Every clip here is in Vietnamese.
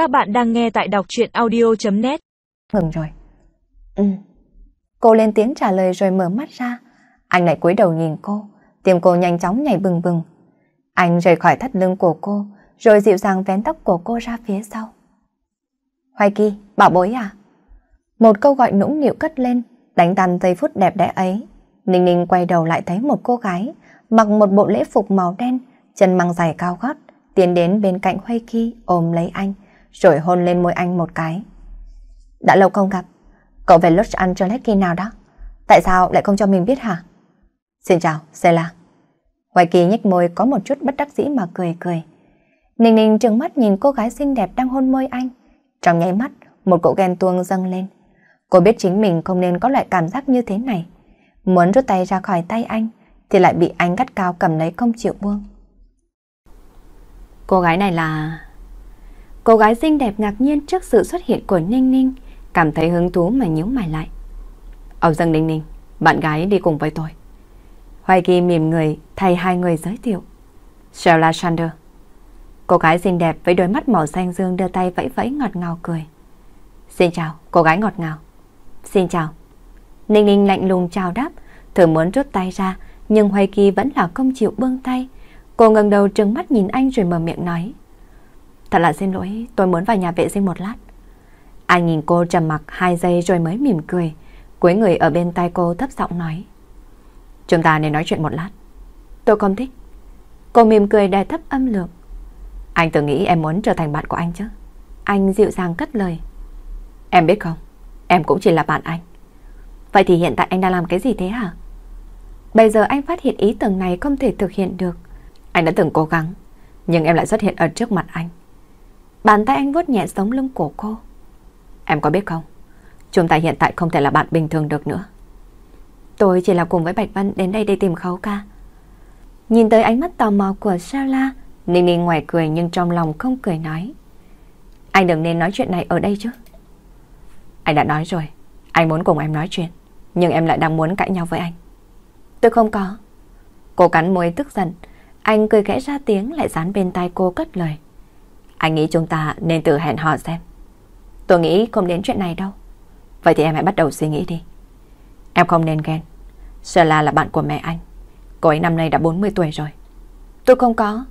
Các bạn đang nghe tại đọc chuyện audio.net Ngừng rồi. Ừ. Cô lên tiếng trả lời rồi mở mắt ra. Anh lại cúi đầu nhìn cô, tim cô nhanh chóng nhảy bừng bừng. Anh rời khỏi thắt lưng của cô, rồi dịu dàng vén tóc của cô ra phía sau. Hoài Kỳ, bảo bối à? Một câu gọi nũng nịu cất lên, đánh tan giây phút đẹp đẽ ấy. Ninh Ninh quay đầu lại thấy một cô gái, mặc một bộ lễ phục màu đen, chân mang giày cao gót, tiến đến bên cạnh Hoài Kỳ ôm lấy anh, rồi hôn lên môi anh một cái. Đã lâu không gặp, cậu về Los Angeles khi nào đó? Tại sao lại không cho mình biết hả? Xin chào, Sela. Hoài Kỳ nhếch môi có một chút bất đắc dĩ mà cười cười. Ninh Ninh trừng mắt nhìn cô gái xinh đẹp đang hôn môi anh. Trong nháy mắt, một cỗ ghen tuông dâng lên. Cô biết chính mình không nên có loại cảm giác như thế này. Muốn rút tay ra khỏi tay anh, thì lại bị anh gắt cao cầm lấy không chịu buông. Cô gái này là... Cô gái xinh đẹp ngạc nhiên trước sự xuất hiện của Ninh Ninh, cảm thấy hứng thú mà nhíu mày lại. Ông Dương Ninh Ninh, bạn gái đi cùng với tôi. Hoài Kỳ mỉm người thay hai người giới thiệu. Sheila Sander. Cô gái xinh đẹp với đôi mắt màu xanh dương đưa tay vẫy vẫy ngọt ngào cười. Xin chào, cô gái ngọt ngào. Xin chào. Ninh Ninh lạnh lùng chào đáp, thử muốn rút tay ra, nhưng Hoài Kỳ vẫn là không chịu buông tay. Cô ngẩng đầu trừng mắt nhìn anh rồi mở miệng nói. Thật là xin lỗi, tôi muốn vào nhà vệ sinh một lát. Anh nhìn cô trầm mặc hai giây rồi mới mỉm cười. Cuối người ở bên tay cô thấp giọng nói. Chúng ta nên nói chuyện một lát. Tôi không thích. Cô mỉm cười đè thấp âm lượng. Anh từng nghĩ em muốn trở thành bạn của anh chứ. Anh dịu dàng cất lời. Em biết không, em cũng chỉ là bạn anh. Vậy thì hiện tại anh đang làm cái gì thế hả? Bây giờ anh phát hiện ý tưởng này không thể thực hiện được. Anh đã từng cố gắng, nhưng em lại xuất hiện ở trước mặt anh. Bàn tay anh vuốt nhẹ sống lưng của cô. Em có biết không, chúng ta hiện tại không thể là bạn bình thường được nữa. Tôi chỉ là cùng với Bạch Vân đến đây để tìm khấu ca. Nhìn tới ánh mắt tò mò của Sarah, Ninh Ninh ngoài cười nhưng trong lòng không cười nói. Anh đừng nên nói chuyện này ở đây chứ. Anh đã nói rồi, anh muốn cùng em nói chuyện, nhưng em lại đang muốn cãi nhau với anh. Tôi không có. Cô cắn môi tức giận, anh cười khẽ ra tiếng lại dán bên tai cô cất lời. Anh nghĩ chúng ta nên tự hẹn hò xem. Tôi nghĩ không đến chuyện này đâu. Vậy thì em hãy bắt đầu suy nghĩ đi. Em không nên ghen. Sheila là bạn của mẹ anh. Cô ấy năm nay đã 40 tuổi rồi. Tôi không có.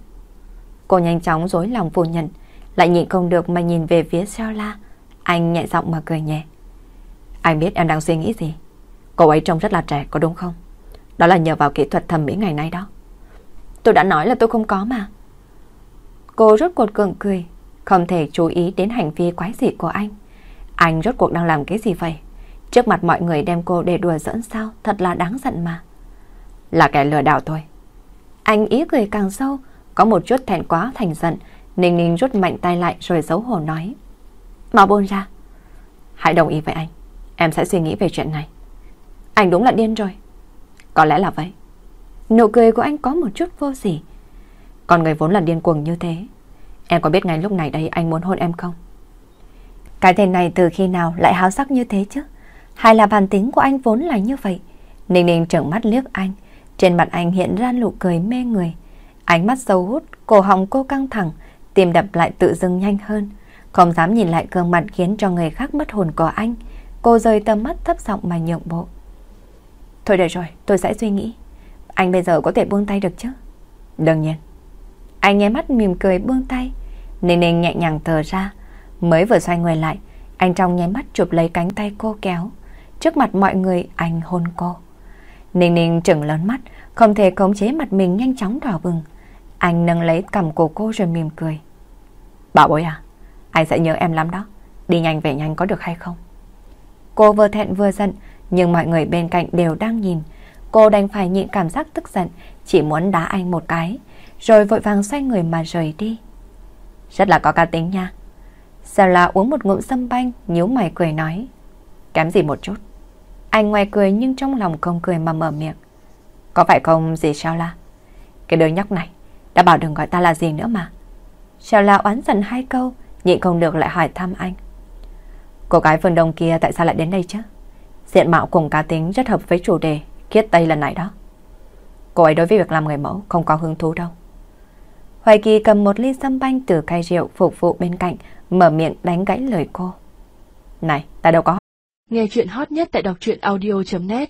Cô nhanh chóng dối lòng phủ nhận, lại nhịn không được mà nhìn về phía Sheila. Anh nhẹ giọng mà cười nhẹ. Anh biết em đang suy nghĩ gì. Cô ấy trông rất là trẻ, có đúng không? Đó là nhờ vào kỹ thuật thẩm mỹ ngày nay đó. Tôi đã nói là tôi không có mà. Cô rốt cuộc cường cười, không thể chú ý đến hành vi quái dị của anh. Anh rốt cuộc đang làm cái gì vậy? Trước mặt mọi người đem cô để đùa giỡn sao, thật là đáng giận mà. Là kẻ lừa đảo thôi. Anh ý cười càng sâu, có một chút thẹn quá thành giận, Ninh Ninh rút mạnh tay lại rồi xấu hổ nói. Mau buông ra. Hãy đồng ý với anh, em sẽ suy nghĩ về chuyện này. Anh đúng là điên rồi. Có lẽ là vậy. Nụ cười của anh có một chút vô sỉ. Còn người vốn là điên cuồng như thế. Em có biết ngay lúc này đây anh muốn hôn em không? Cái tên này từ khi nào lại háo sắc như thế chứ? Hay là bản tính của anh vốn là như vậy? Ninh ninh trợn mắt liếc anh. Trên mặt anh hiện ra nụ cười mê người. Ánh mắt sâu hút, cổ họng cô căng thẳng, tim đập lại tự dưng nhanh hơn. Không dám nhìn lại gương mặt khiến cho người khác mất hồn của anh. Cô rời tầm mắt thấp giọng mà nhượng bộ. Thôi được rồi, tôi sẽ suy nghĩ. Anh bây giờ có thể buông tay được chứ? Đương nhiên. Anh nhé mắt mỉm cười buông tay. Ninh ninh nhẹ nhàng thở ra. Mới vừa xoay người lại, anh trong nháy mắt chụp lấy cánh tay cô kéo. Trước mặt mọi người anh hôn cô. Ninh ninh trừng lớn mắt, không thể khống chế mặt mình nhanh chóng đỏ bừng. Anh nâng lấy cầm của cô rồi mỉm cười. Bảo bối à, anh sẽ nhớ em lắm đó. Đi nhanh về nhanh có được hay không? Cô vừa thẹn vừa giận, nhưng mọi người bên cạnh đều đang nhìn. Cô đành phải nhịn cảm giác tức giận, chỉ muốn đá anh một cái, rồi vội vàng xoay người mà rời đi. Rất là có cá tính nha. Sao là uống một ngụm sâm banh, nhíu mày cười nói. Kém gì một chút. Anh ngoài cười nhưng trong lòng không cười mà mở miệng. Có phải không gì sao la? Cái đứa nhóc này đã bảo đừng gọi ta là gì nữa mà. Sao là oán giận hai câu, nhịn không được lại hỏi thăm anh. Cô gái phương đông kia tại sao lại đến đây chứ? Diện mạo cùng cá tính rất hợp với chủ đề Kiết Tây lần này đó. Cô ấy đối với việc làm người mẫu không có hứng thú đâu. Hoài Kỳ cầm một ly sâm banh từ cây rượu phục vụ bên cạnh, mở miệng đánh gãy lời cô. Này, ta đâu có. Nghe chuyện hot nhất tại đọc truyện audio.net